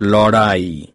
Lorai.